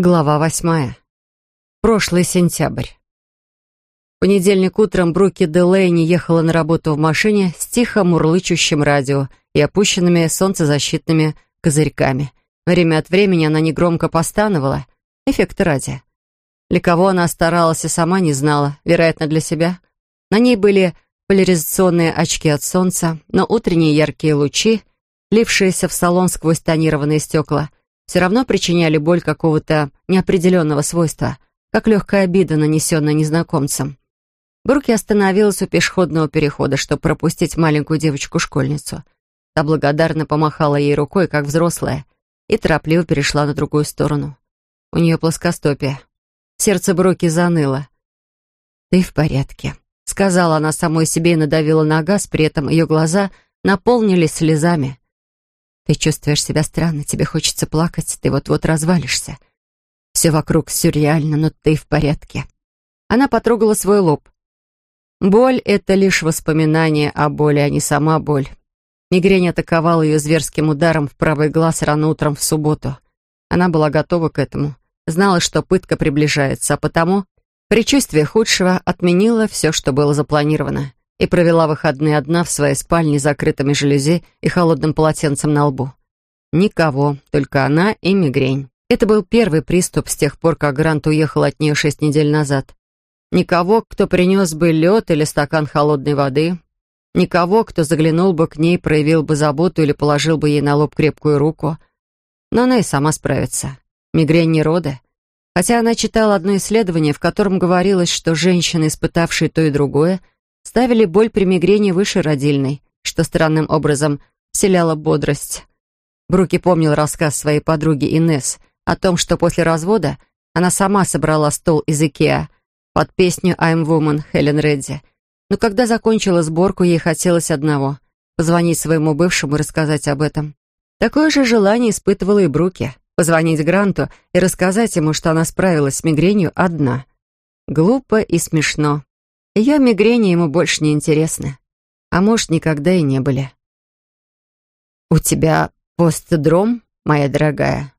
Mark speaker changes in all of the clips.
Speaker 1: Глава восьмая. Прошлый сентябрь. В понедельник утром Бруки Делейни ехала на работу в машине с тихо мурлычущим радио и опущенными солнцезащитными козырьками. Время от времени она негромко постановала. Эффект ради. Для кого она старалась и сама не знала, вероятно, для себя. На ней были поляризационные очки от солнца, но утренние яркие лучи, лившиеся в салон сквозь тонированные стекла — все равно причиняли боль какого-то неопределенного свойства, как легкая обида, нанесенная незнакомцем. Бруки остановилась у пешеходного перехода, чтобы пропустить маленькую девочку-школьницу. Та благодарно помахала ей рукой, как взрослая, и торопливо перешла на другую сторону. У нее плоскостопие. Сердце Бруки заныло. «Ты в порядке», — сказала она самой себе и надавила на газ, при этом ее глаза наполнились слезами. Ты чувствуешь себя странно, тебе хочется плакать, ты вот-вот развалишься. Все вокруг сюрреально, но ты в порядке. Она потрогала свой лоб. Боль — это лишь воспоминание о боли, а не сама боль. Мигрень атаковала ее зверским ударом в правый глаз рано утром в субботу. Она была готова к этому, знала, что пытка приближается, а потому предчувствие худшего отменило все, что было запланировано и провела выходные одна в своей спальне с закрытыми жалюзи и холодным полотенцем на лбу. Никого, только она и мигрень. Это был первый приступ с тех пор, как Грант уехал от нее шесть недель назад. Никого, кто принес бы лед или стакан холодной воды. Никого, кто заглянул бы к ней, проявил бы заботу или положил бы ей на лоб крепкую руку. Но она и сама справится. Мигрень не роды. Хотя она читала одно исследование, в котором говорилось, что женщины, испытавшие то и другое, ставили боль при мигрени выше родильной, что странным образом вселяло бодрость. Бруки помнил рассказ своей подруги Инес о том, что после развода она сама собрала стол из Икеа под песню «I'm Woman» Хелен Редди. Но когда закончила сборку, ей хотелось одного — позвонить своему бывшему и рассказать об этом. Такое же желание испытывала и Бруки — позвонить Гранту и рассказать ему, что она справилась с мигренью одна. Глупо и смешно. Ее мигрени ему больше не интересны. А может, никогда и не были. «У тебя постдром, моя дорогая?»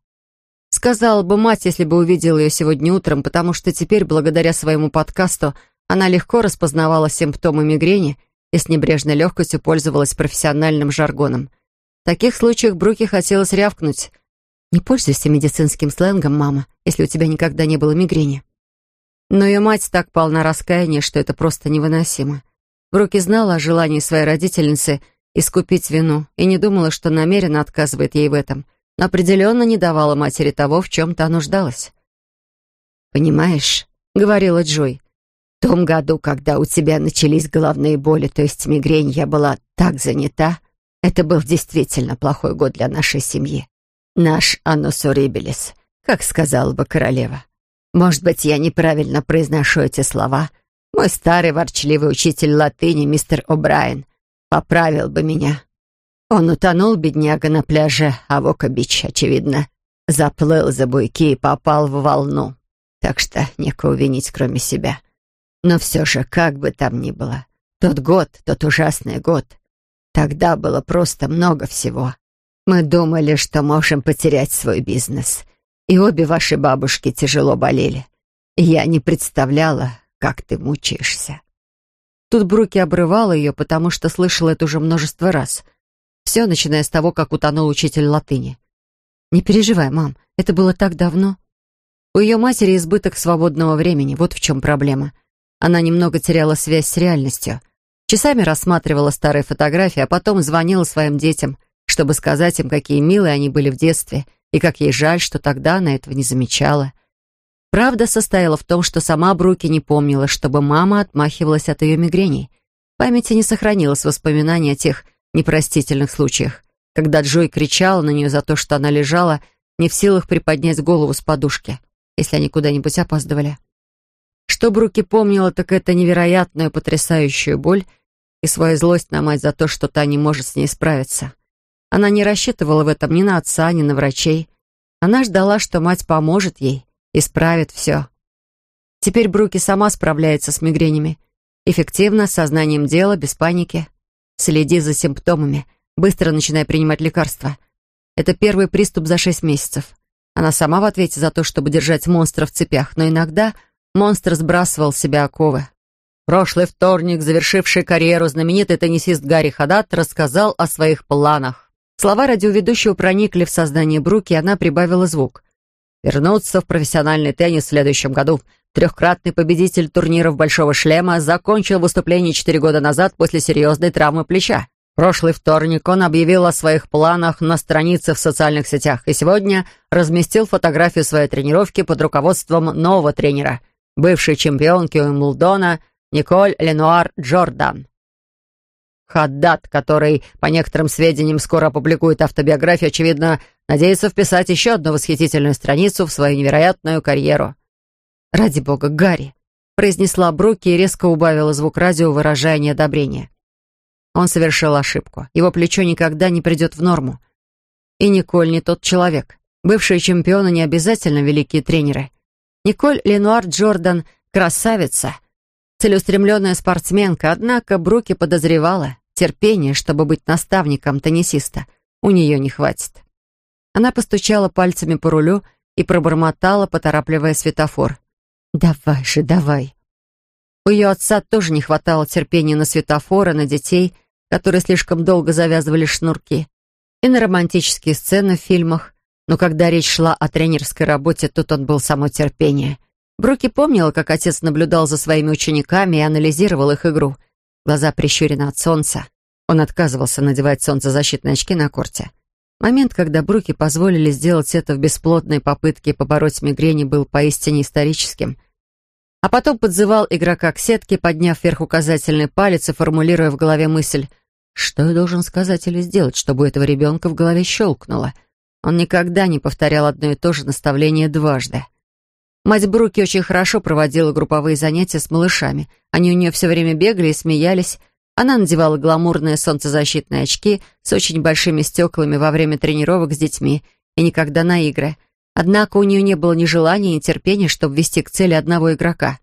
Speaker 1: Сказала бы мать, если бы увидела ее сегодня утром, потому что теперь, благодаря своему подкасту, она легко распознавала симптомы мигрени и с небрежной легкостью пользовалась профессиональным жаргоном. В таких случаях Бруки хотелось рявкнуть. «Не пользуйся медицинским сленгом, мама, если у тебя никогда не было мигрени». Но ее мать так полна раскаяния, что это просто невыносимо. Бруки знала о желании своей родительницы искупить вину и не думала, что намеренно отказывает ей в этом, но определенно не давала матери того, в чем та нуждалась. «Понимаешь», — говорила Джой, — «в том году, когда у тебя начались головные боли, то есть мигрень, я была так занята. Это был действительно плохой год для нашей семьи. Наш анус урибелис, как сказала бы королева. Может быть, я неправильно произношу эти слова. Мой старый ворчливый учитель латыни, мистер О'Брайен, поправил бы меня. Он утонул, бедняга, на пляже Авока-Бич, очевидно. Заплыл за буйки и попал в волну. Так что некого винить, кроме себя. Но все же, как бы там ни было, тот год, тот ужасный год, тогда было просто много всего. Мы думали, что можем потерять свой бизнес — и обе ваши бабушки тяжело болели. Я не представляла, как ты мучаешься». Тут Бруки обрывала ее, потому что слышала это уже множество раз. Все, начиная с того, как утонул учитель латыни. «Не переживай, мам, это было так давно». У ее матери избыток свободного времени, вот в чем проблема. Она немного теряла связь с реальностью. Часами рассматривала старые фотографии, а потом звонила своим детям, чтобы сказать им, какие милые они были в детстве — и как ей жаль, что тогда она этого не замечала. Правда состояла в том, что сама Бруки не помнила, чтобы мама отмахивалась от ее мигрени. В памяти не сохранилось воспоминаний о тех непростительных случаях, когда Джой кричала на нее за то, что она лежала, не в силах приподнять голову с подушки, если они куда-нибудь опаздывали. Что Бруки помнила, так это невероятную потрясающую боль и свою злость на мать за то, что та не может с ней справиться. Она не рассчитывала в этом ни на отца, ни на врачей. Она ждала, что мать поможет ей, исправит все. Теперь Бруки сама справляется с мигренями. Эффективно, с сознанием дела, без паники. Следи за симптомами, быстро начинай принимать лекарства. Это первый приступ за шесть месяцев. Она сама в ответе за то, чтобы держать монстра в цепях, но иногда монстр сбрасывал с себя оковы. Прошлый вторник, завершивший карьеру, знаменитый теннисист Гарри Хадат рассказал о своих планах. Слова радиоведущего проникли в сознание Бруки, и она прибавила звук. «Вернуться в профессиональный теннис в следующем году. Трехкратный победитель турниров «Большого шлема» закончил выступление четыре года назад после серьезной травмы плеча. Прошлый вторник он объявил о своих планах на странице в социальных сетях и сегодня разместил фотографию своей тренировки под руководством нового тренера, бывшей чемпионки Уимблдона Николь Ленуар Джордан. Хаддат, который, по некоторым сведениям, скоро опубликует автобиографию, очевидно, надеется вписать еще одну восхитительную страницу в свою невероятную карьеру. «Ради бога, Гарри!» — произнесла Бруки и резко убавила звук радио, выражая неодобрение. Он совершил ошибку. Его плечо никогда не придет в норму. И Николь не тот человек. Бывшие чемпионы не обязательно великие тренеры. Николь Ленуар Джордан — красавица, целеустремленная спортсменка, однако Бруки подозревала, терпения, чтобы быть наставником теннисиста, у нее не хватит. Она постучала пальцами по рулю и пробормотала, поторапливая светофор. «Давай же, давай!» У ее отца тоже не хватало терпения на светофоры, на детей, которые слишком долго завязывали шнурки, и на романтические сцены в фильмах. Но когда речь шла о тренерской работе, тут он был само терпение. Бруки помнила, как отец наблюдал за своими учениками и анализировал их игру. Глаза прищурены от солнца. Он отказывался надевать солнцезащитные очки на корте. Момент, когда Бруки позволили сделать это в бесплотной попытке побороть мигрени, был поистине историческим. А потом подзывал игрока к сетке, подняв вверх указательный палец и формулируя в голове мысль, что я должен сказать или сделать, чтобы у этого ребенка в голове щелкнуло. Он никогда не повторял одно и то же наставление дважды. Мать Бруки очень хорошо проводила групповые занятия с малышами. Они у нее все время бегали и смеялись, она надевала гламурные солнцезащитные очки с очень большими стеклами во время тренировок с детьми и никогда на игры. Однако у нее не было ни желания, ни терпения, чтобы вести к цели одного игрока.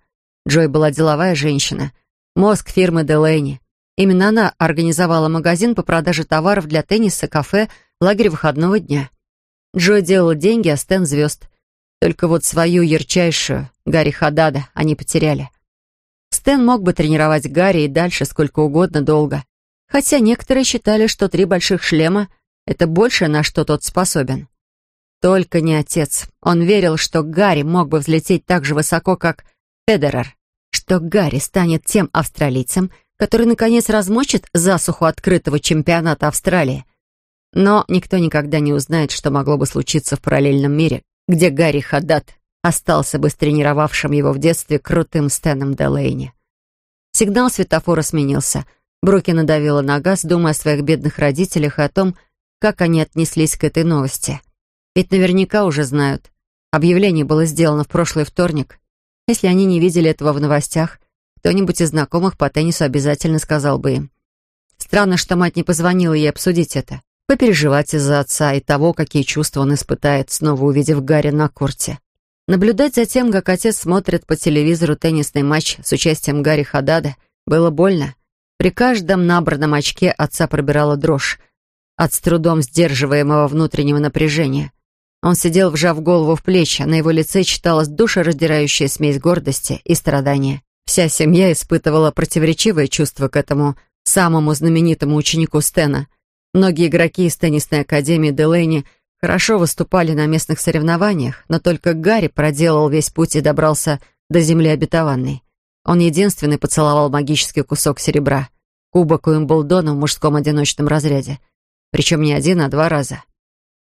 Speaker 1: Джой была деловая женщина. Мозг фирмы Делейни. Именно она организовала магазин по продаже товаров для тенниса, кафе, лагерь выходного дня. Джой делала деньги, а Стэн — звезд. Только вот свою ярчайшую, Гарри Хадада, они потеряли. Стэн мог бы тренировать Гарри и дальше сколько угодно долго. Хотя некоторые считали, что три больших шлема — это больше, на что тот способен. Только не отец. Он верил, что Гарри мог бы взлететь так же высоко, как Федерер. Что Гарри станет тем австралийцем, который, наконец, размочит засуху открытого чемпионата Австралии. Но никто никогда не узнает, что могло бы случиться в параллельном мире, где Гарри Хаддат остался бы с тренировавшим его в детстве крутым Стэном Делейни. Сигнал светофора сменился. Бруки надавила на газ, думая о своих бедных родителях и о том, как они отнеслись к этой новости. Ведь наверняка уже знают. Объявление было сделано в прошлый вторник. Если они не видели этого в новостях, кто-нибудь из знакомых по теннису обязательно сказал бы им. Странно, что мать не позвонила ей обсудить это. Попереживать из-за отца и того, какие чувства он испытает, снова увидев Гарри на корте. Наблюдать за тем, как отец смотрит по телевизору теннисный матч с участием Гарри Хадада, было больно. При каждом набранном очке отца пробирала дрожь от с трудом сдерживаемого внутреннего напряжения. Он сидел, вжав голову в плечи, а на его лице читалась душераздирающая смесь гордости и страдания. Вся семья испытывала противоречивые чувства к этому самому знаменитому ученику Стена. Многие игроки из теннисной академии Делейни хорошо выступали на местных соревнованиях, но только Гарри проделал весь путь и добрался до земли обетованной. Он единственный поцеловал магический кусок серебра, кубок Уимблдона в мужском одиночном разряде. Причем не один, а два раза.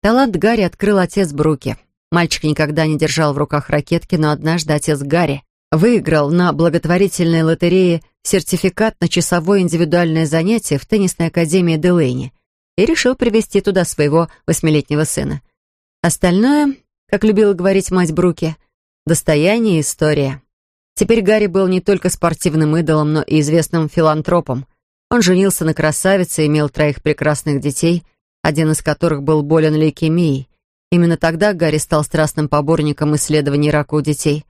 Speaker 1: Талант Гарри открыл отец Бруки. Мальчик никогда не держал в руках ракетки, но однажды отец Гарри выиграл на благотворительной лотерее сертификат на часовое индивидуальное занятие в теннисной академии Делейни и решил привести туда своего восьмилетнего сына. Остальное, как любила говорить мать Бруки, достояние и история. Теперь Гарри был не только спортивным идолом, но и известным филантропом. Он женился на красавице и имел троих прекрасных детей, один из которых был болен лейкемией. Именно тогда Гарри стал страстным поборником исследований рака у детей.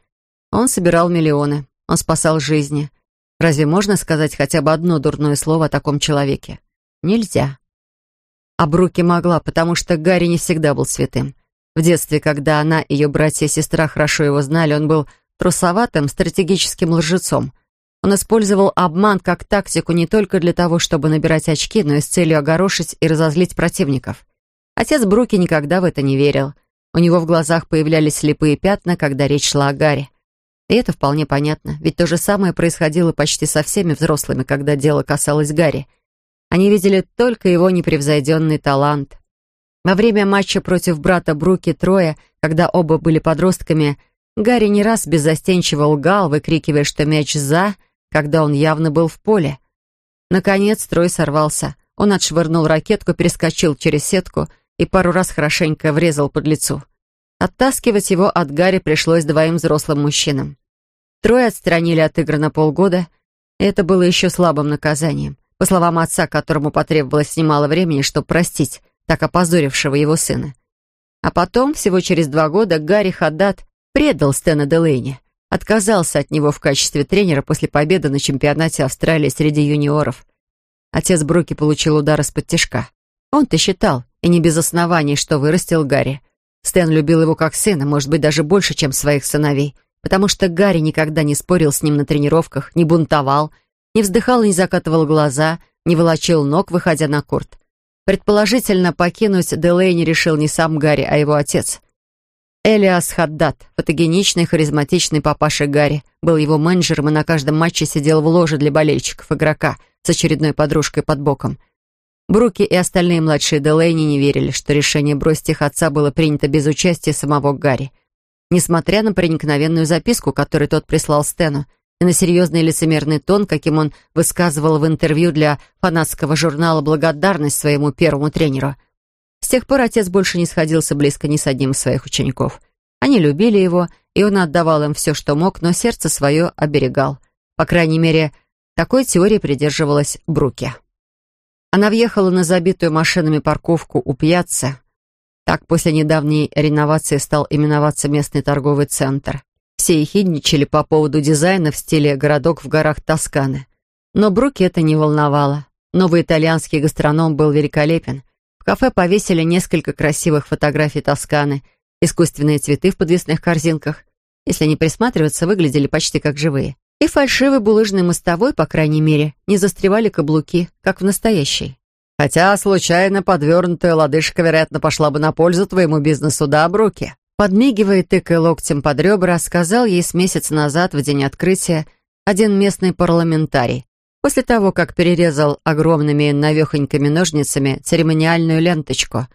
Speaker 1: Он собирал миллионы, он спасал жизни. Разве можно сказать хотя бы одно дурное слово о таком человеке? Нельзя. А Бруки могла, потому что Гарри не всегда был святым. В детстве, когда она, ее братья и сестра хорошо его знали, он был трусоватым, стратегическим лжецом. Он использовал обман как тактику не только для того, чтобы набирать очки, но и с целью огорошить и разозлить противников. Отец Бруки никогда в это не верил. У него в глазах появлялись слепые пятна, когда речь шла о Гарри. И это вполне понятно, ведь то же самое происходило почти со всеми взрослыми, когда дело касалось Гарри. Они видели только его непревзойденный талант. Во время матча против брата Бруки Троя, когда оба были подростками, Гарри не раз беззастенчиво лгал, выкрикивая, что мяч «за», когда он явно был в поле. Наконец Трой сорвался. Он отшвырнул ракетку, перескочил через сетку и пару раз хорошенько врезал под лицо. Оттаскивать его от Гарри пришлось двоим взрослым мужчинам. Трое отстранили от игры на полгода, и это было еще слабым наказанием. По словам отца, которому потребовалось немало времени, чтобы простить так опозорившего его сына. А потом, всего через два года, Гарри Хаддат предал Стэна Делейни, отказался от него в качестве тренера после победы на чемпионате Австралии среди юниоров. Отец Бруки получил удар из-под тяжка. Он-то считал, и не без оснований, что вырастил Гарри. Стэн любил его как сына, может быть, даже больше, чем своих сыновей, потому что Гарри никогда не спорил с ним на тренировках, не бунтовал, не вздыхал и не закатывал глаза, не волочил ног, выходя на корт. Предположительно, покинуть Делейни решил не сам Гарри, а его отец. Элиас Хаддат, фотогеничный, харизматичный папаша Гарри, был его менеджером и на каждом матче сидел в ложе для болельщиков игрока с очередной подружкой под боком. Бруки и остальные младшие Делейни не верили, что решение бросить их отца было принято без участия самого Гарри. Несмотря на проникновенную записку, которую тот прислал Стэну, и на серьезный лицемерный тон, каким он высказывал в интервью для фанатского журнала благодарность своему первому тренеру. С тех пор отец больше не сходился близко ни с одним из своих учеников. Они любили его, и он отдавал им все, что мог, но сердце свое оберегал. По крайней мере, такой теории придерживалась Бруки. Она въехала на забитую машинами парковку у пьяца. Так после недавней реновации стал именоваться местный торговый центр. Все ехидничали по поводу дизайна в стиле «городок в горах Тосканы». Но Бруки это не волновало. Новый итальянский гастроном был великолепен. В кафе повесили несколько красивых фотографий Тосканы, искусственные цветы в подвесных корзинках. Если не присматриваться, выглядели почти как живые. И фальшивый булыжный мостовой, по крайней мере, не застревали каблуки, как в настоящей. Хотя случайно подвернутая лодыжка, вероятно, пошла бы на пользу твоему бизнесу, да, Бруки? Подмигивая, тыкая локтем под ребра, сказал ей с месяц назад, в день открытия, один местный парламентарий, после того, как перерезал огромными навехонькими ножницами церемониальную ленточку.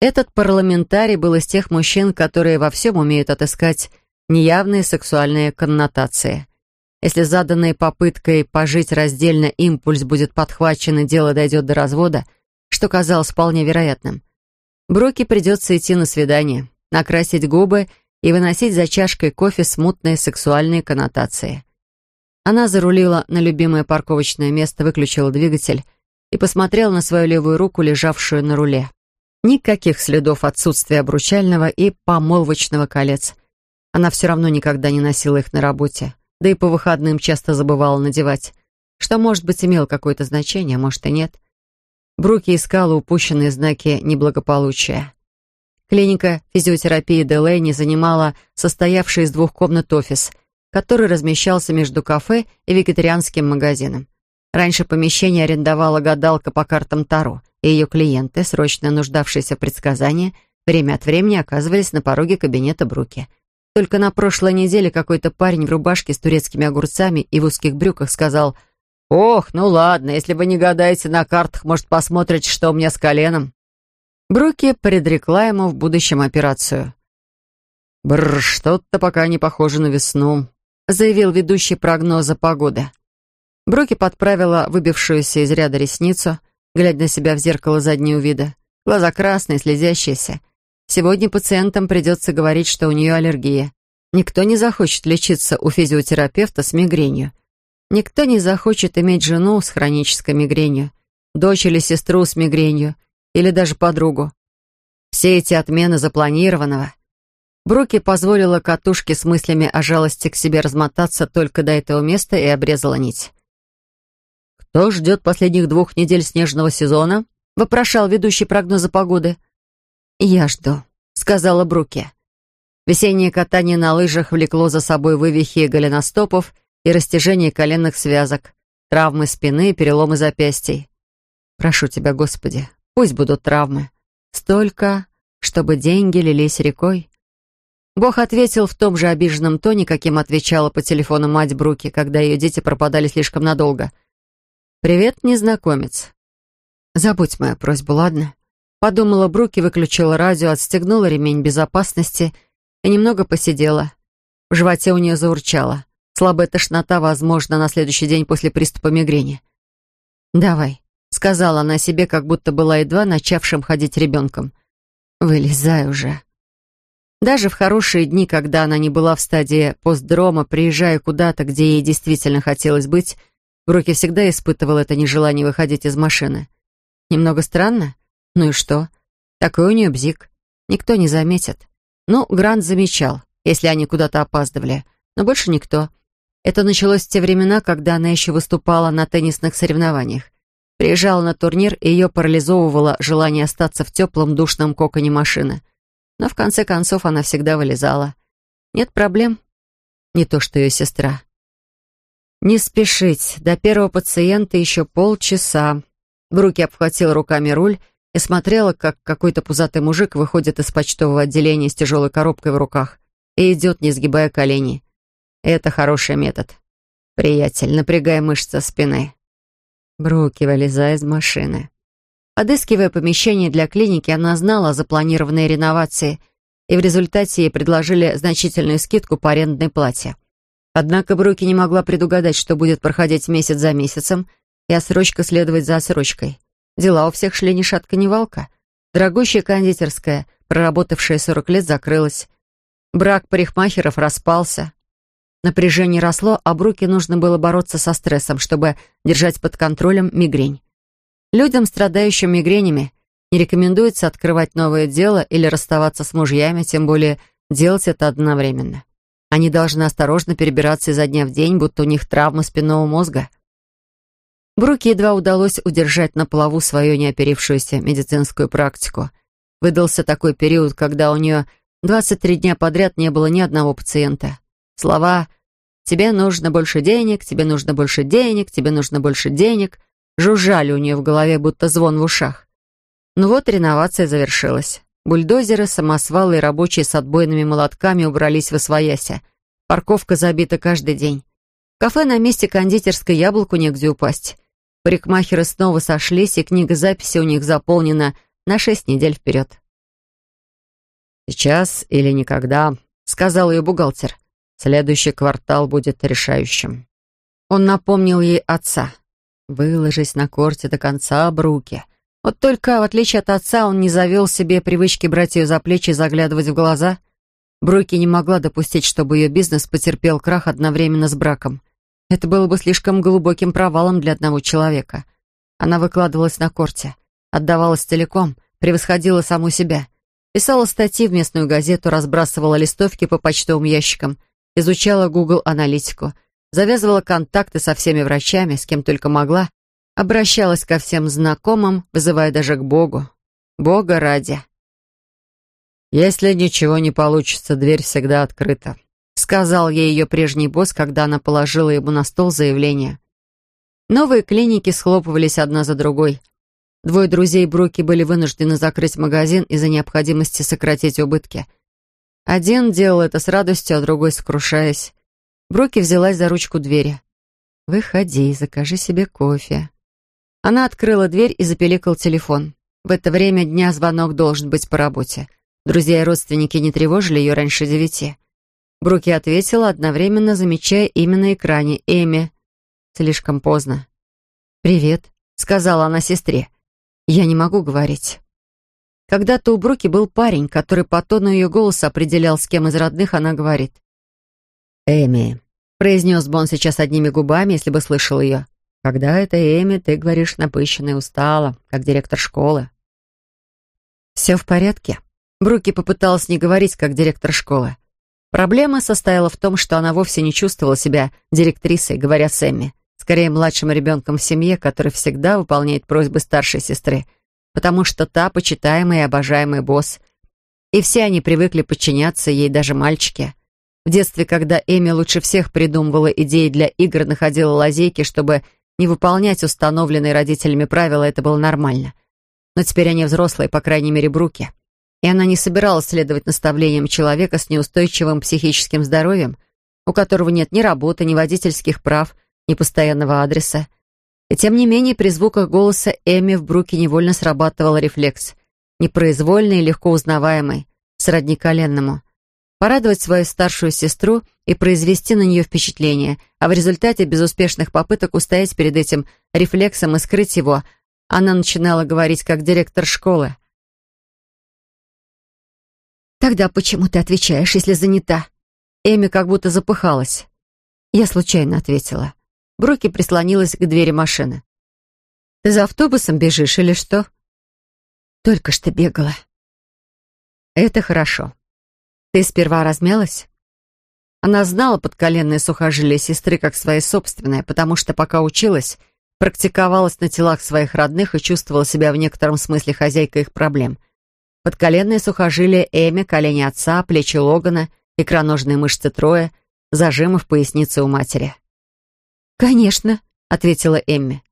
Speaker 1: Этот парламентарий был из тех мужчин, которые во всем умеют отыскать неявные сексуальные коннотации. Если заданной попыткой пожить раздельно импульс будет подхвачен и дело дойдет до развода, что казалось вполне вероятным, Броки придется идти на свидание накрасить губы и выносить за чашкой кофе смутные сексуальные коннотации. Она зарулила на любимое парковочное место, выключила двигатель и посмотрела на свою левую руку, лежавшую на руле. Никаких следов отсутствия обручального и помолвочного колец. Она все равно никогда не носила их на работе, да и по выходным часто забывала надевать, что, может быть, имело какое-то значение, может и нет. Бруки искала упущенные знаки неблагополучия. Клиника физиотерапии Делейни занимала состоявший из двух комнат офис, который размещался между кафе и вегетарианским магазином. Раньше помещение арендовала гадалка по картам Таро, и ее клиенты, срочно нуждавшиеся в предсказании, время от времени оказывались на пороге кабинета Бруки. Только на прошлой неделе какой-то парень в рубашке с турецкими огурцами и в узких брюках сказал «Ох, ну ладно, если вы не гадаете на картах, может, посмотрите, что у меня с коленом?» Бруки предрекла ему в будущем операцию. «Бррр, что-то пока не похоже на весну», — заявил ведущий прогноза погоды. Бруки подправила выбившуюся из ряда ресницу, глядя на себя в зеркало заднего вида. Глаза красные, слезящиеся. Сегодня пациентам придется говорить, что у нее аллергия. Никто не захочет лечиться у физиотерапевта с мигренью. Никто не захочет иметь жену с хронической мигренью, дочь или сестру с мигренью, или даже подругу. Все эти отмены запланированного. Бруки позволила катушке с мыслями о жалости к себе размотаться только до этого места и обрезала нить. «Кто ждет последних двух недель снежного сезона?» — вопрошал ведущий прогноза погоды. «Я жду», — сказала Бруки. Весеннее катание на лыжах влекло за собой вывихи голеностопов и растяжение коленных связок, травмы спины и переломы запястий. Прошу тебя, Господи, пусть будут травмы. Столько, чтобы деньги лились рекой. Бог ответил в том же обиженном тоне, каким отвечала по телефону мать Бруки, когда ее дети пропадали слишком надолго. «Привет, незнакомец». «Забудь мою просьбу, ладно?» Подумала Бруки, выключила радио, отстегнула ремень безопасности и немного посидела. В животе у нее заурчало. Слабая тошнота, возможно, на следующий день после приступа мигрени. «Давай», — сказала она себе, как будто была едва начавшим ходить ребенком. «Вылезай уже». Даже в хорошие дни, когда она не была в стадии постдрома, приезжая куда-то, где ей действительно хотелось быть, Бруки всегда испытывал это нежелание выходить из машины. Немного странно? Ну и что? Такой у нее бзик. Никто не заметит. Ну, Грант замечал, если они куда-то опаздывали. Но больше никто. Это началось в те времена, когда она еще выступала на теннисных соревнованиях. Приезжала на турнир, и ее парализовывало желание остаться в теплом душном коконе машины. Но в конце концов она всегда вылезала. Нет проблем. Не то что ее сестра. Не спешить. До первого пациента еще полчаса. В руки обхватила руками руль и смотрела, как какой-то пузатый мужик выходит из почтового отделения с тяжелой коробкой в руках и идет, не сгибая колени. Это хороший метод. Приятель, напрягай мышцы спины. Бруки, вылезай из машины. Подыскивая помещение для клиники, она знала о запланированной реновации, и в результате ей предложили значительную скидку по арендной плате. Однако Бруки не могла предугадать, что будет проходить месяц за месяцем, и отсрочка следовать за отсрочкой. Дела у всех шли ни шатка, ни валка. Дорогущая кондитерская, проработавшая 40 лет, закрылась. Брак парикмахеров распался. Напряжение росло, а Бруки нужно было бороться со стрессом, чтобы держать под контролем мигрень. Людям, страдающим мигренями, не рекомендуется открывать новое дело или расставаться с мужьями, тем более делать это одновременно. Они должны осторожно перебираться изо дня в день, будто у них травма спинного мозга. Бруке едва удалось удержать на плаву свою неоперившуюся медицинскую практику. Выдался такой период, когда у нее 23 дня подряд не было ни одного пациента. Слова «тебе нужно больше денег», «тебе нужно больше денег», «тебе нужно больше денег» жужжали у нее в голове, будто звон в ушах. Ну вот реновация завершилась. Бульдозеры, самосвалы и рабочие с отбойными молотками убрались в освояся. Парковка забита каждый день. В кафе на месте кондитерской яблоку негде упасть. Парикмахеры снова сошлись, и книга записи у них заполнена на шесть недель вперед. «Сейчас или никогда», — сказал ее бухгалтер. «Следующий квартал будет решающим». Он напомнил ей отца. «Выложись на корте до конца, Бруки. Вот только, в отличие от отца, он не завел себе привычки брать ее за плечи и заглядывать в глаза. Бройки не могла допустить, чтобы ее бизнес потерпел крах одновременно с браком. Это было бы слишком глубоким провалом для одного человека. Она выкладывалась на корте, отдавалась целиком, превосходила саму себя. Писала статьи в местную газету, разбрасывала листовки по почтовым ящикам, изучала Google аналитику, завязывала контакты со всеми врачами, с кем только могла, Обращалась ко всем знакомым, вызывая даже к Богу. Бога ради. «Если ничего не получится, дверь всегда открыта», — сказал ей ее прежний босс, когда она положила ему на стол заявление. Новые клиники схлопывались одна за другой. Двое друзей Бруки были вынуждены закрыть магазин из-за необходимости сократить убытки. Один делал это с радостью, а другой сокрушаясь. Бруки взялась за ручку двери. «Выходи, закажи себе кофе». Она открыла дверь и запеликал телефон. В это время дня звонок должен быть по работе. Друзья и родственники не тревожили ее раньше девяти. Бруки ответила, одновременно замечая имя на экране Эми. Слишком поздно. «Привет», — сказала она сестре. «Я не могу говорить». Когда-то у Бруки был парень, который по тону ее голоса определял, с кем из родных она говорит. «Эми», — произнес бы он сейчас одними губами, если бы слышал ее. Когда это Эми, ты говоришь напыщенно и устала, как директор школы. Все в порядке. Бруки попыталась не говорить, как директор школы. Проблема состояла в том, что она вовсе не чувствовала себя директрисой, говоря с Эмми, скорее младшим ребенком в семье, который всегда выполняет просьбы старшей сестры, потому что та почитаемый и обожаемый босс. И все они привыкли подчиняться ей, даже мальчики. В детстве, когда Эми лучше всех придумывала идеи для игр, находила лазейки, чтобы не выполнять установленные родителями правила, это было нормально. Но теперь они взрослые, по крайней мере, Бруки. И она не собиралась следовать наставлениям человека с неустойчивым психическим здоровьем, у которого нет ни работы, ни водительских прав, ни постоянного адреса. И тем не менее, при звуках голоса Эми в Бруке невольно срабатывал рефлекс, непроизвольный и легко узнаваемый, сродни коленному. Порадовать свою старшую сестру и произвести на нее впечатление, а в результате безуспешных попыток устоять перед этим рефлексом и скрыть его, она начинала говорить как директор школы. «Тогда почему ты отвечаешь, если занята?» Эми как будто запыхалась. Я случайно ответила. Бруки прислонилась к двери машины. «Ты за автобусом бежишь или что?» «Только что бегала». «Это хорошо. Ты сперва размялась?» Она знала подколенные сухожилия сестры как свои собственные, потому что пока училась, практиковалась на телах своих родных и чувствовала себя в некотором смысле хозяйкой их проблем. Подколенные сухожилия Эми, колени отца, плечи Логана, икроножные мышцы Троя, зажимы в пояснице у матери. «Конечно», — ответила Эмми.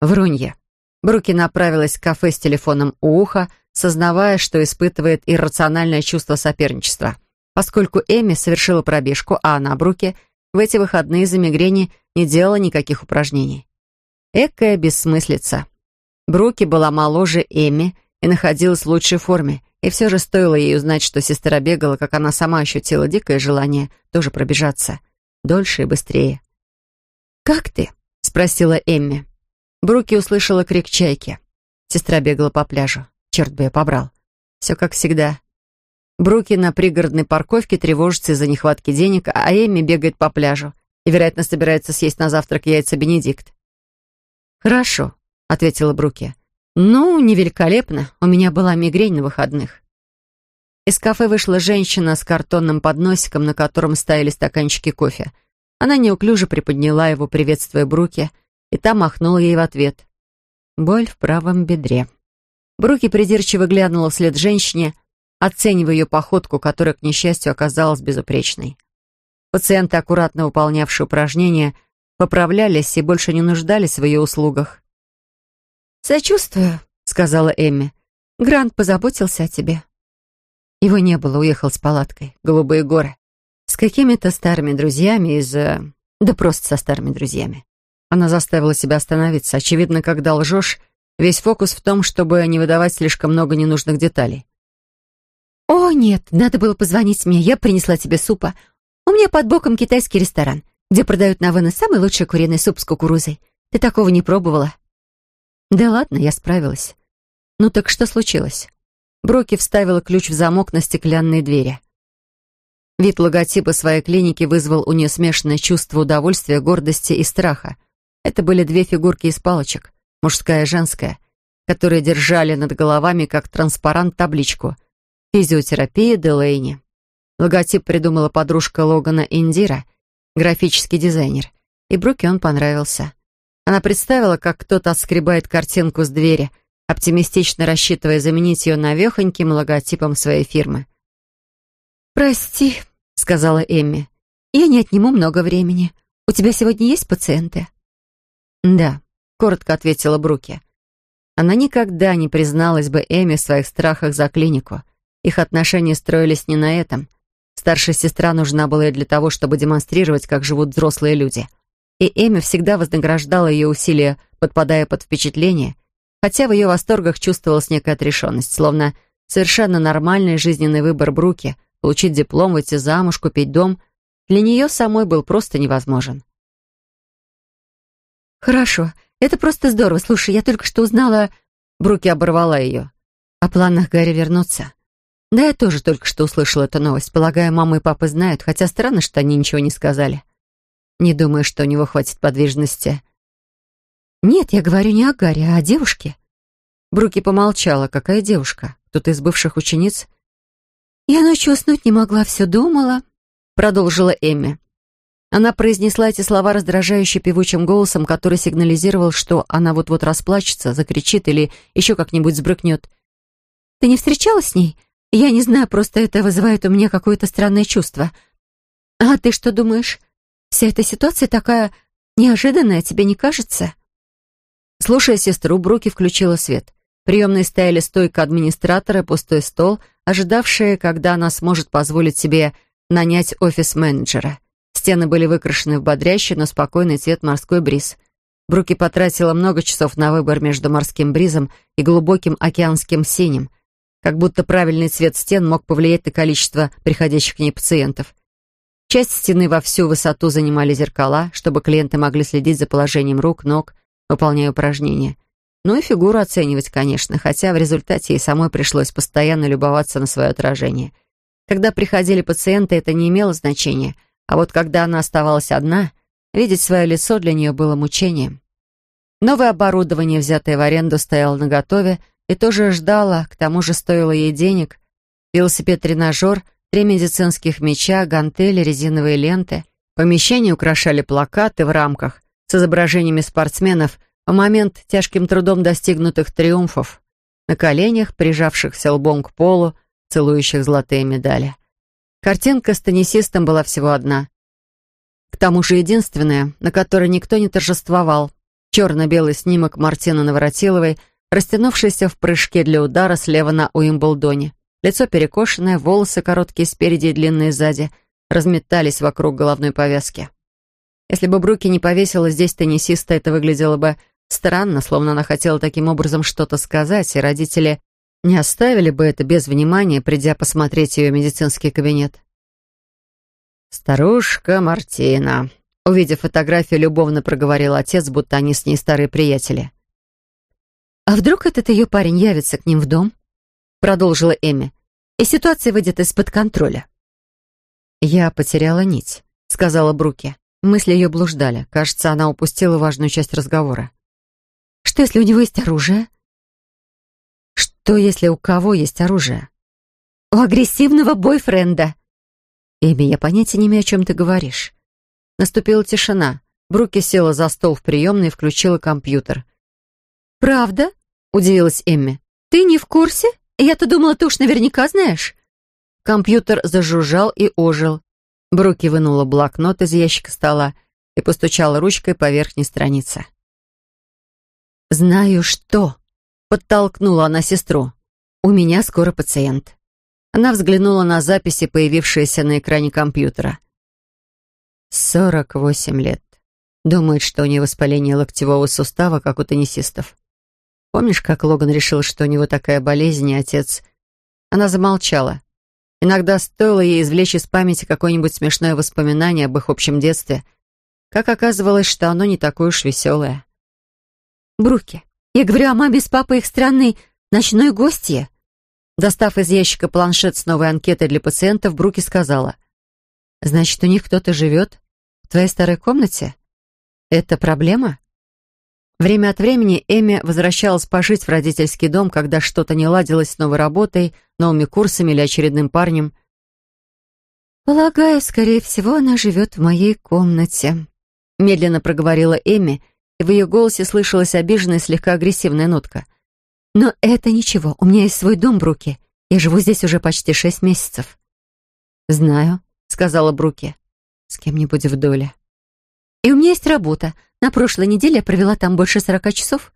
Speaker 1: Врунье. Бруки направилась к кафе с телефоном у уха, сознавая, что испытывает иррациональное чувство соперничества. Поскольку Эмми совершила пробежку, а она, Бруки, в эти выходные за мигрени не делала никаких упражнений. Экая бессмыслица. Бруки была моложе Эмми и находилась в лучшей форме, и все же стоило ей узнать, что сестра бегала, как она сама ощутила дикое желание тоже пробежаться. Дольше и быстрее. «Как ты?» — спросила Эмми. Бруки услышала крик чайки. Сестра бегала по пляжу. Черт бы я побрал. Все как всегда. Бруки на пригородной парковке тревожится из-за нехватки денег, а Эмми бегает по пляжу и, вероятно, собирается съесть на завтрак яйца Бенедикт. «Хорошо», — ответила Бруки. «Ну, не. У меня была мигрень на выходных». Из кафе вышла женщина с картонным подносиком, на котором стояли стаканчики кофе. Она неуклюже приподняла его, приветствуя Бруки, и та махнула ей в ответ. Боль в правом бедре. Бруки придирчиво глянула вслед женщине, оценивая ее походку, которая, к несчастью, оказалась безупречной. Пациенты, аккуратно выполнявшие упражнения, поправлялись и больше не нуждались в ее услугах. «Сочувствую», — сказала Эмми. «Грант позаботился о тебе». Его не было, уехал с палаткой. Голубые горы. С какими-то старыми друзьями из... Э, да просто со старыми друзьями. Она заставила себя остановиться. Очевидно, когда лжешь, весь фокус в том, чтобы не выдавать слишком много ненужных деталей. «О, нет, надо было позвонить мне. Я принесла тебе супа. У меня под боком китайский ресторан, где продают на вынос самый лучший куриный суп с кукурузой. Ты такого не пробовала?» «Да ладно, я справилась. Ну так что случилось?» Броки вставила ключ в замок на стеклянные двери. Вид логотипа своей клиники вызвал у нее смешанное чувство удовольствия, гордости и страха. Это были две фигурки из палочек, мужская и женская, которые держали над головами как транспарант табличку «Физиотерапия Делейни». Логотип придумала подружка Логана Индира, графический дизайнер, и Бруке он понравился. Она представила, как кто-то отскребает картинку с двери, оптимистично рассчитывая заменить ее навехоньким логотипом своей фирмы. «Прости», — сказала Эмми. «Я не отниму много времени. У тебя сегодня есть пациенты?» «Да», — коротко ответила Бруки. Она никогда не призналась бы Эми в своих страхах за клинику. Их отношения строились не на этом. Старшая сестра нужна была ей для того, чтобы демонстрировать, как живут взрослые люди. И Эми всегда вознаграждала ее усилия, подпадая под впечатление, хотя в ее восторгах чувствовалась некая отрешенность, словно совершенно нормальный жизненный выбор Бруки — получить диплом, выйти замуж, купить дом — для нее самой был просто невозможен. «Хорошо, это просто здорово. Слушай, я только что узнала...» Бруки оборвала ее. «О планах Гарри вернуться. Да, я тоже только что услышала эту новость. Полагаю, мама и папа знают, хотя странно, что они ничего не сказали. Не думаю, что у него хватит подвижности». «Нет, я говорю не о Гарри, а о девушке». Бруки помолчала. «Какая девушка? Кто-то из бывших учениц?» «Я ночью уснуть не могла, все думала», — продолжила Эмми. Она произнесла эти слова раздражающе певучим голосом, который сигнализировал, что она вот-вот расплачется, закричит или еще как-нибудь сбрыкнет. «Ты не встречалась с ней?
Speaker 2: Я не знаю, просто это вызывает у меня какое-то странное чувство. А ты что думаешь? Вся эта ситуация такая неожиданная, тебе не кажется?»
Speaker 1: Слушая сестру, Бруки включила свет. Приемной стояли стойка администратора, пустой стол, ожидавшие, когда она сможет позволить себе нанять офис-менеджера. Стены были выкрашены в бодрящий, но спокойный цвет морской бриз. Бруки потратила много часов на выбор между морским бризом и глубоким океанским синим, как будто правильный цвет стен мог повлиять на количество приходящих к ней пациентов. Часть стены во всю высоту занимали зеркала, чтобы клиенты могли следить за положением рук, ног, выполняя упражнения. Ну и фигуру оценивать, конечно, хотя в результате ей самой пришлось постоянно любоваться на свое отражение. Когда приходили пациенты, это не имело значения, а вот когда она оставалась одна, видеть свое лицо для нее было мучением. Новое оборудование, взятое в аренду, стояло наготове и тоже ждало, к тому же стоило ей денег. Велосипед-тренажер, три медицинских мяча, гантели, резиновые ленты. Помещение украшали плакаты в рамках с изображениями спортсменов – в момент тяжким трудом достигнутых триумфов, на коленях, прижавшихся лбом к полу, целующих золотые медали. Картинка с теннисистом была всего одна. К тому же единственная, на которой никто не торжествовал. Черно-белый снимок Мартины Наворотиловой, растянувшийся в прыжке для удара слева на Уимблдоне. Лицо перекошенное, волосы короткие спереди и длинные сзади, разметались вокруг головной повязки. Если бы Бруки не повесила здесь теннисиста, это выглядело бы Странно, словно она хотела таким образом что-то сказать, и родители не оставили бы это без внимания, придя посмотреть ее медицинский кабинет. «Старушка Мартина», — увидев фотографию, любовно проговорил отец, будто они с ней старые приятели.
Speaker 2: «А вдруг этот ее парень явится к ним в дом?» — продолжила Эми. «И ситуация выйдет из-под контроля».
Speaker 1: «Я потеряла нить», — сказала Бруки. Мысли ее блуждали. Кажется, она упустила важную часть разговора.
Speaker 2: Что, если у него есть оружие?
Speaker 1: Что, если у кого есть оружие?
Speaker 2: У агрессивного бойфренда.
Speaker 1: Эми, я понятия не имею, о чем ты говоришь. Наступила тишина. Бруки села за стол в приемной и включила компьютер.
Speaker 2: «Правда?»
Speaker 1: — удивилась Эмми.
Speaker 2: «Ты не в курсе? Я-то думала, ты уж наверняка знаешь».
Speaker 1: Компьютер зажужжал и ожил. Бруки вынула блокнот из ящика стола и постучала ручкой по верхней странице. «Знаю что», — подтолкнула она сестру. «У меня скоро пациент». Она взглянула на записи, появившиеся на экране компьютера. «Сорок восемь лет. Думает, что у нее воспаление локтевого сустава, как у теннисистов. Помнишь, как Логан решил, что у него такая болезнь, и отец...» Она замолчала. Иногда стоило ей извлечь из памяти какое-нибудь смешное воспоминание об их общем детстве, как оказывалось, что оно не такое уж веселое.
Speaker 2: Бруки, я говорю о маме с папой их странной ночной гостье».
Speaker 1: Достав из ящика планшет с новой анкетой для пациентов, Бруки сказала. «Значит, у них кто-то живет? В твоей старой комнате? Это проблема?» Время от времени Эми возвращалась пожить в родительский дом, когда что-то не ладилось с новой работой, новыми курсами или очередным парнем.
Speaker 2: «Полагаю, скорее всего, она живет в моей комнате», — медленно проговорила Эми, и в ее голосе слышалась обиженная, слегка агрессивная нотка. «Но это ничего, у меня есть свой дом, Бруки. Я живу здесь уже почти шесть месяцев».
Speaker 1: «Знаю», — сказала Бруки. «С кем-нибудь в доле».
Speaker 2: «И у меня есть работа. На прошлой неделе я провела там больше сорока часов».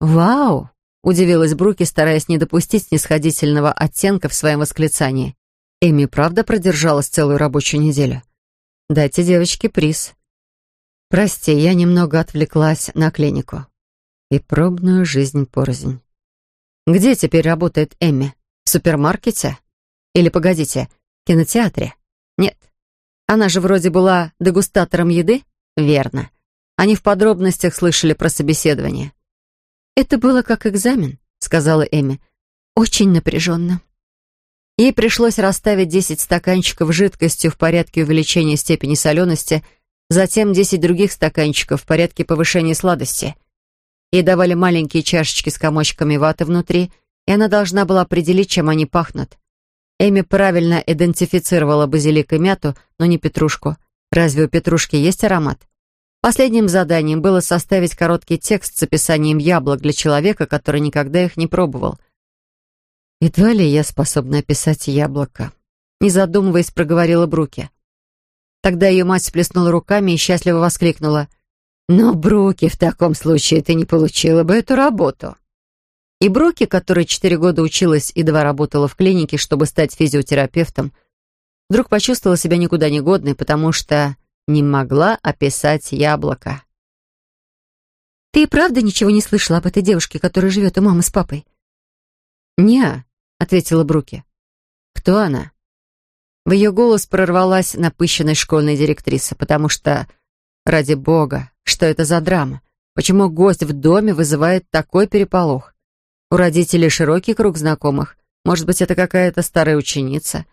Speaker 1: «Вау!» — удивилась Бруки, стараясь не допустить снисходительного оттенка в своем восклицании. Эми правда продержалась целую рабочую неделю. «Дайте девочке приз». Прости, я немного отвлеклась на клинику. И пробную жизнь порознь. Где теперь работает Эмми? В супермаркете? Или, погодите, в кинотеатре? Нет. Она же вроде была дегустатором еды? Верно. Они в подробностях слышали про собеседование.
Speaker 2: «Это было как экзамен», — сказала Эми. «Очень напряженно».
Speaker 1: Ей пришлось расставить 10 стаканчиков жидкостью в порядке увеличения степени солености — затем десять других стаканчиков в порядке повышения сладости. Ей давали маленькие чашечки с комочками ваты внутри, и она должна была определить, чем они пахнут. Эми правильно идентифицировала базилик и мяту, но не петрушку. Разве у петрушки есть аромат? Последним заданием было составить короткий текст с описанием яблок для человека, который никогда их не пробовал. «Едва ли я способна описать яблоко», — не задумываясь, проговорила Бруки. Тогда ее мать сплеснула руками и счастливо воскликнула. «Но, Бруки, в таком случае ты не получила бы эту работу». И Бруки, которая четыре года училась и два работала в клинике, чтобы стать физиотерапевтом, вдруг почувствовала себя никуда не годной, потому что не могла описать яблоко.
Speaker 2: «Ты и правда ничего не слышала об этой девушке, которая живет у мамы с папой?»
Speaker 1: «Не-а», ответила Бруки. «Кто она?» В ее голос прорвалась напыщенная школьная директриса, потому что, ради бога, что это за драма? Почему гость в доме вызывает такой переполох? У родителей широкий круг знакомых. Может быть, это какая-то старая ученица.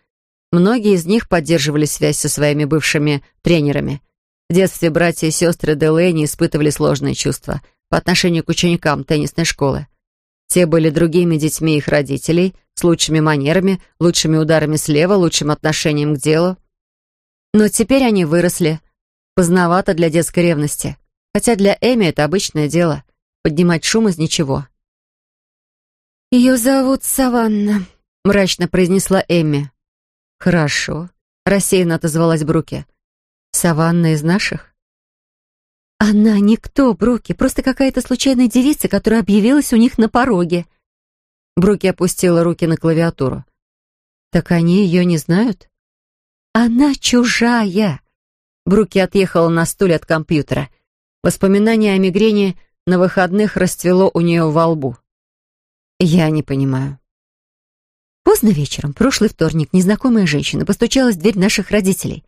Speaker 1: Многие из них поддерживали связь со своими бывшими тренерами. В детстве братья и сестры Делэйни испытывали сложные чувства по отношению к ученикам теннисной школы. Те были другими детьми их родителей, с лучшими манерами, лучшими ударами слева, лучшим отношением к делу. Но теперь они выросли. Поздновато для детской ревности. Хотя для Эми это обычное дело — поднимать шум из ничего.
Speaker 2: «Ее зовут Саванна», — мрачно произнесла Эми.
Speaker 1: «Хорошо», — рассеянно отозвалась Бруки. «Саванна из наших?»
Speaker 2: «Она никто, Бруки, просто какая-то случайная девица, которая объявилась у них на пороге».
Speaker 1: Бруки опустила руки на клавиатуру. «Так они ее не знают?»
Speaker 2: «Она чужая!»
Speaker 1: Бруки отъехала на стуле от компьютера. Воспоминание о мигрени на выходных расцвело у нее во лбу. «Я не понимаю».
Speaker 2: Поздно вечером, прошлый вторник, незнакомая женщина постучалась в дверь наших родителей.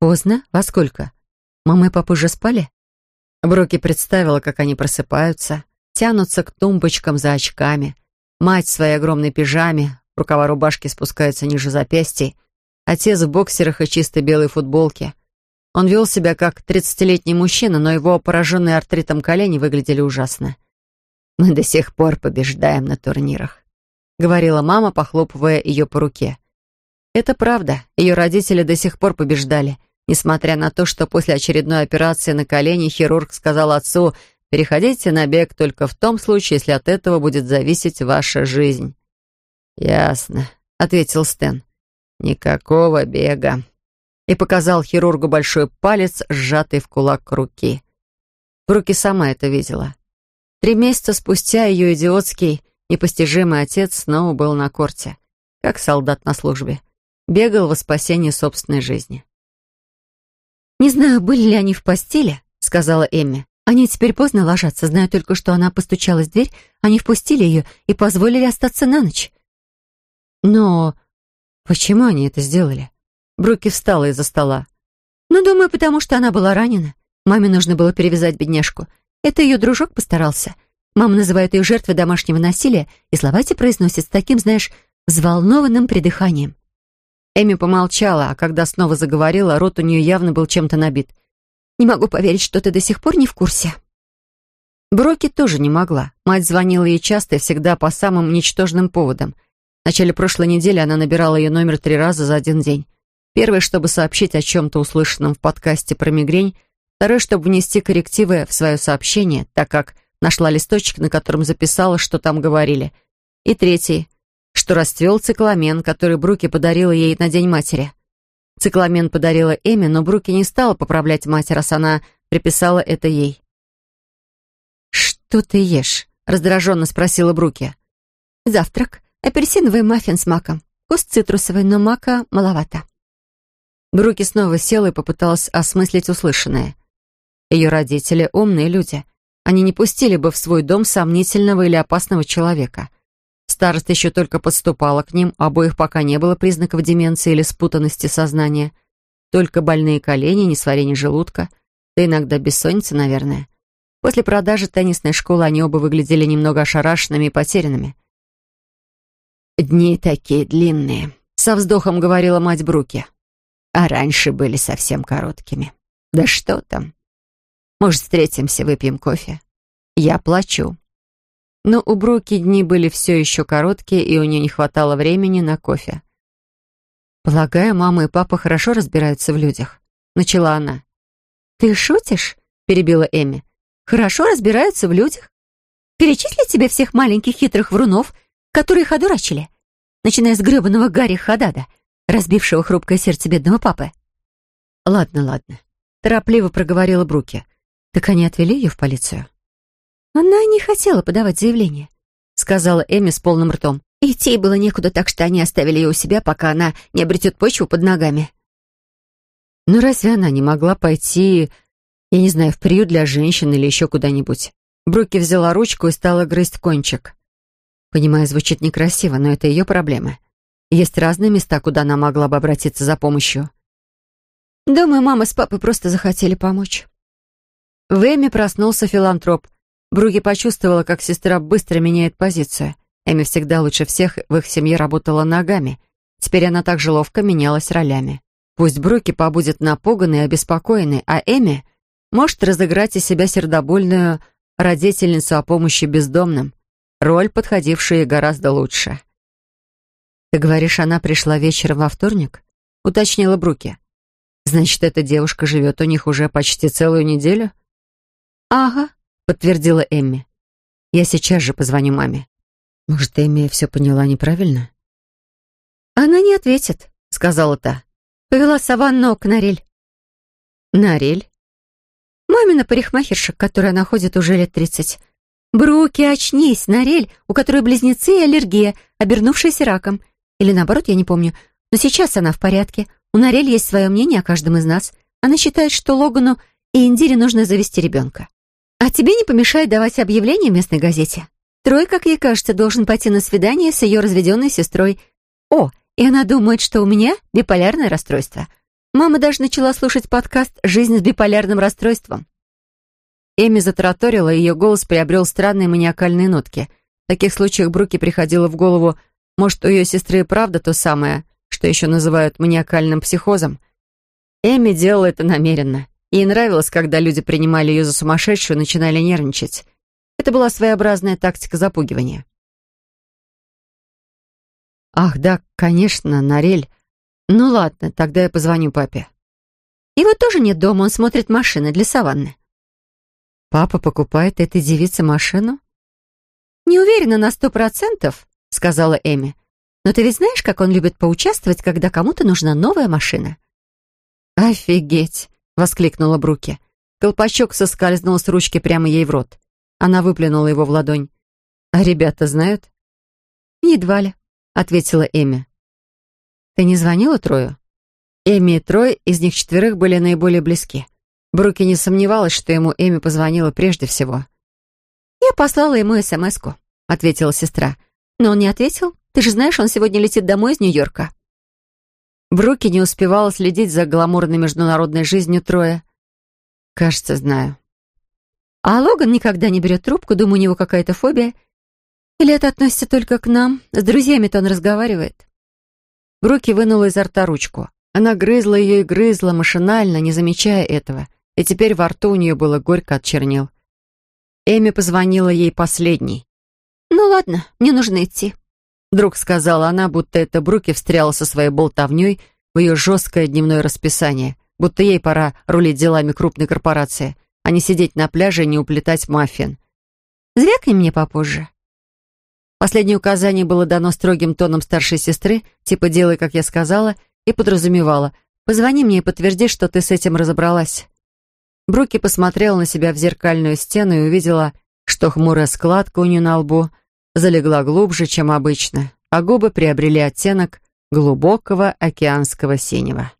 Speaker 1: «Поздно? Во сколько? Мама и папа уже спали?» Броки представила, как они просыпаются, тянутся к тумбочкам за очками. Мать в своей огромной пижаме, рукава рубашки спускаются ниже запястья, отец в боксерах и чистой белой футболке. Он вел себя как тридцатилетний мужчина, но его пораженные артритом колени выглядели ужасно. Мы до сих пор побеждаем на турнирах», — говорила мама, похлопывая ее по руке. Это правда, ее родители до сих пор побеждали, несмотря на то, что после очередной операции на колени хирург сказал отцу «Переходите на бег только в том случае, если от этого будет зависеть ваша жизнь». «Ясно», — ответил Стэн. «Никакого бега». И показал хирургу большой палец, сжатый в кулак руки. Бруки сама это видела. Три месяца спустя ее идиотский, непостижимый отец снова был на корте, как солдат на службе. Бегал во спасение собственной жизни.
Speaker 2: «Не знаю, были ли они в постели», — сказала Эмми. «Они теперь поздно ложатся, знаю только, что она постучалась в дверь, они впустили ее и позволили остаться на ночь».
Speaker 1: «Но почему они это сделали?» Бруки встала из-за стола.
Speaker 2: «Ну, думаю, потому что она была ранена. Маме нужно было перевязать бедняжку. Это ее дружок постарался. Мама называет ее жертвой домашнего насилия, и слова эти произносит с таким, знаешь, взволнованным придыханием.
Speaker 1: Эми помолчала, а когда снова заговорила, рот у нее явно был чем-то набит.
Speaker 2: «Не могу поверить, что ты до сих пор не в курсе».
Speaker 1: Броки тоже не могла. Мать звонила ей часто и всегда по самым ничтожным поводам. В начале прошлой недели она набирала ее номер три раза за один день. Первый, чтобы сообщить о чем-то услышанном в подкасте про мигрень, Второй, чтобы внести коррективы в свое сообщение, так как нашла листочек, на котором записала, что там говорили. И третий, что расцвел цикламен, который Бруки подарила ей на День матери. Цикламен подарила Эми, но Бруки не стала поправлять мать, раз она приписала это ей. «Что ты ешь?» — раздраженно спросила Бруки.
Speaker 2: «Завтрак. Апельсиновый маффин с маком. Вкус цитрусовый, но мака маловато».
Speaker 1: Бруки снова села и попыталась осмыслить услышанное. Ее родители — умные люди. Они не пустили бы в свой дом сомнительного или опасного человека. Старость еще только подступала к ним, обоих пока не было признаков деменции или спутанности сознания. Только больные колени, несварение желудка, да иногда бессонница, наверное. После продажи теннисной школы они оба выглядели немного ошарашенными и потерянными. «Дни такие длинные», — со вздохом говорила мать Бруки. «А раньше были совсем короткими. Да что там, может, встретимся, выпьем кофе? Я плачу». Но у Бруки дни были все еще короткие, и у нее не хватало времени на кофе. «Полагаю, мама и папа хорошо разбираются в людях», — начала она.
Speaker 2: «Ты шутишь?» — перебила Эми. «Хорошо разбираются в людях? Перечислить тебе всех маленьких хитрых врунов, которые их одурачили, начиная с гребаного Гарри Хадада, разбившего хрупкое сердце бедного папы.
Speaker 1: «Ладно, ладно», — торопливо проговорила Бруки. «Так они отвели ее в полицию?»
Speaker 2: «Она не хотела подавать заявление», — сказала Эми с полным ртом. «Идти было некуда, так что они оставили ее у себя, пока она не обретет почву под ногами».
Speaker 1: «Ну разве она не могла пойти, я не знаю, в приют для женщин или еще куда-нибудь?» Бруки взяла ручку и стала грызть кончик. Понимаю, звучит некрасиво, но это ее проблемы. Есть разные места, куда она могла бы обратиться за помощью.
Speaker 2: Думаю, мама с папой просто захотели помочь.
Speaker 1: В Эми проснулся филантроп. Бруги почувствовала, как сестра быстро меняет позицию. Эми всегда лучше всех в их семье работала ногами. Теперь она также ловко менялась ролями. Пусть Бруки побудет напуганной и обеспокоенной, а Эми может разыграть из себя сердобольную родительницу о помощи бездомным. Роль, подходившая гораздо лучше. «Ты говоришь, она пришла вечером во вторник?» — уточнила Бруки. «Значит, эта девушка живет у них уже почти целую неделю?»
Speaker 2: «Ага», — подтвердила Эмми.
Speaker 1: «Я сейчас же позвоню маме». «Может, Эмми все поняла неправильно?»
Speaker 2: «Она не ответит», — сказала та. Повела Саванну к Нарель.
Speaker 1: «Нарель?»
Speaker 2: «Мамина парикмахерша, которая она ходит уже лет тридцать. Бруки, очнись, Нарель, у которой близнецы и аллергия, обернувшаяся раком. Или наоборот, я не помню. Но сейчас она в порядке. У Нарель есть свое мнение о каждом из нас. Она считает, что Логану и Индире нужно завести ребенка. А тебе не помешает давать объявление в местной газете. Трой, как ей кажется, должен пойти на свидание с ее разведенной сестрой. О, и она думает, что у меня биполярное расстройство. Мама даже начала слушать подкаст «Жизнь с биполярным расстройством».
Speaker 1: Эми затараторила, и ее голос приобрел странные маниакальные нотки. В таких случаях Бруки приходило в голову может, у ее сестры и правда то самое, что еще называют маниакальным психозом? Эми делала это намеренно. Ей нравилось, когда люди принимали ее за сумасшедшую и начинали нервничать. Это была своеобразная тактика запугивания. «Ах, да, конечно, Нарель. Ну ладно, тогда я позвоню папе».
Speaker 2: «Его тоже нет дома, он смотрит машины для саванны».
Speaker 1: «Папа покупает этой девице машину?»
Speaker 2: «Не уверена на сто процентов, — сказала Эми. «Но ты ведь знаешь, как он любит поучаствовать, когда кому-то нужна новая машина?»
Speaker 1: «Офигеть!» — воскликнула Бруки. Колпачок соскользнул с ручки прямо ей в рот. Она выплюнула его в ладонь. «А ребята знают?»
Speaker 2: «Едва ли», — ответила Эми.
Speaker 1: «Ты не звонила Трою?» Эми и Трой, из них четверых, были наиболее близки. Бруки не сомневалась, что ему Эми позвонила прежде всего.
Speaker 2: «Я послала ему СМС-ку», — ответила сестра. Но он не ответил. Ты же знаешь, он сегодня летит домой из Нью-Йорка.
Speaker 1: Бруки не успевала следить за гламурной международной жизнью Троя. Кажется, знаю.
Speaker 2: А Логан никогда не берет трубку, думаю, у него какая-то фобия. Или это относится только к нам? С друзьями-то он разговаривает.
Speaker 1: Бруки вынула изо рта ручку. Она грызла ее и грызла, машинально, не замечая этого. И теперь во рту у нее было горько от чернил. Эми позвонила ей последней.
Speaker 2: «Ну ладно, мне нужно идти», —
Speaker 1: вдруг сказала она, будто это Бруки встряла со своей болтовней в ее жесткое дневное расписание, будто ей пора рулить делами крупной корпорации, а не сидеть на пляже и не уплетать маффин.
Speaker 2: «Звякни мне попозже».
Speaker 1: Последнее указание было дано строгим тоном старшей сестры, типа «делай, как я сказала», и подразумевала «позвони мне и подтверди, что ты с этим разобралась». Бруки посмотрела на себя в зеркальную стену и увидела, что хмурая складка у нее на лбу залегла глубже, чем обычно, а губы приобрели оттенок глубокого океанского синего.